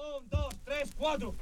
Un, dos, tres, cuatro.